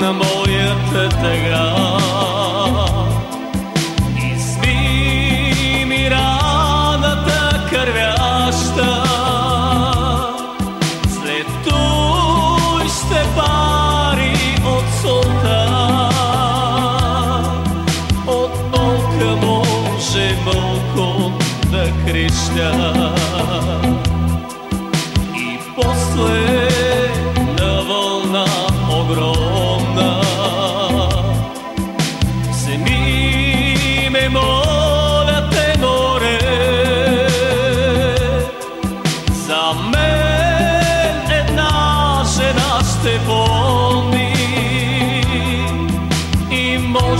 на моята тъга. Изми кървяща, след той ще от солта. От може мълко крещя. И после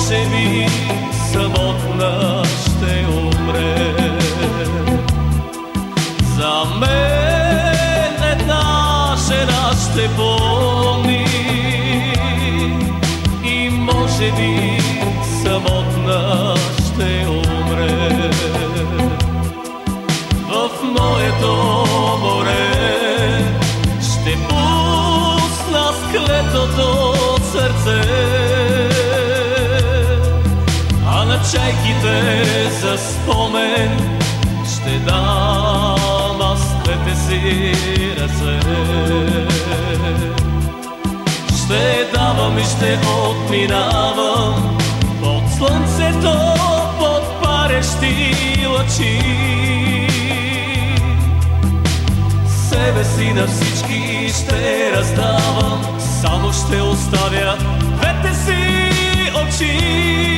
може би самотна ще умре. За мен една жена ще помни и може би самотна чайките за спомен ще дам аз двете си ръце. Ще давам и ще отминавам под слънцето, под парещи лъчи. Себе си на всички ще раздавам, само ще оставя двете си очи.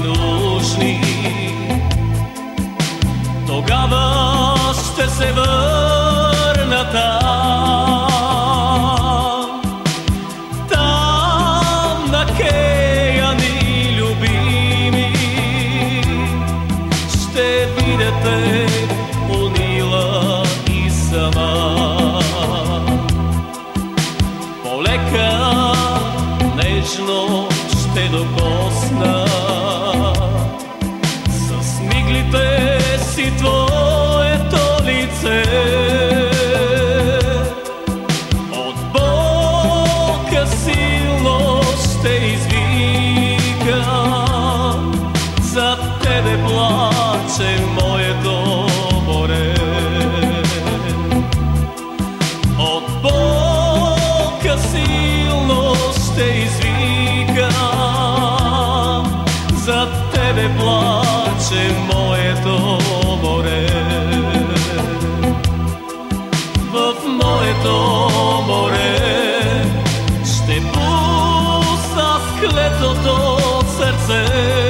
Нужни. Тогава ще се върна там. Там на кеяни любими ще видите унила и сама полека нежно ще докосна плаче моето море. От болка силно ще извика За тебе плаче моето море. В моето море ще пусна склетото сърце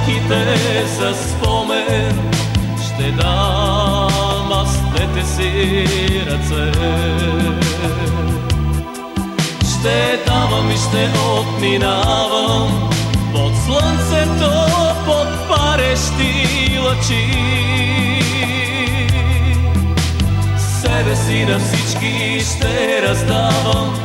шайките за спомен ще дам аз двете си ръце. Ще давам и ще отминавам под слънцето, под парещи лъчи. Себе си на всички ще раздавам,